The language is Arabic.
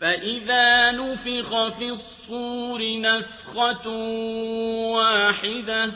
فَإِذَا نُفِخَ فِي الصُّورِ نَفْخَةٌ وَاحِدَةٌ